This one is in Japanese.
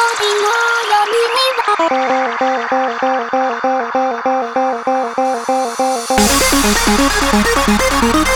の闇には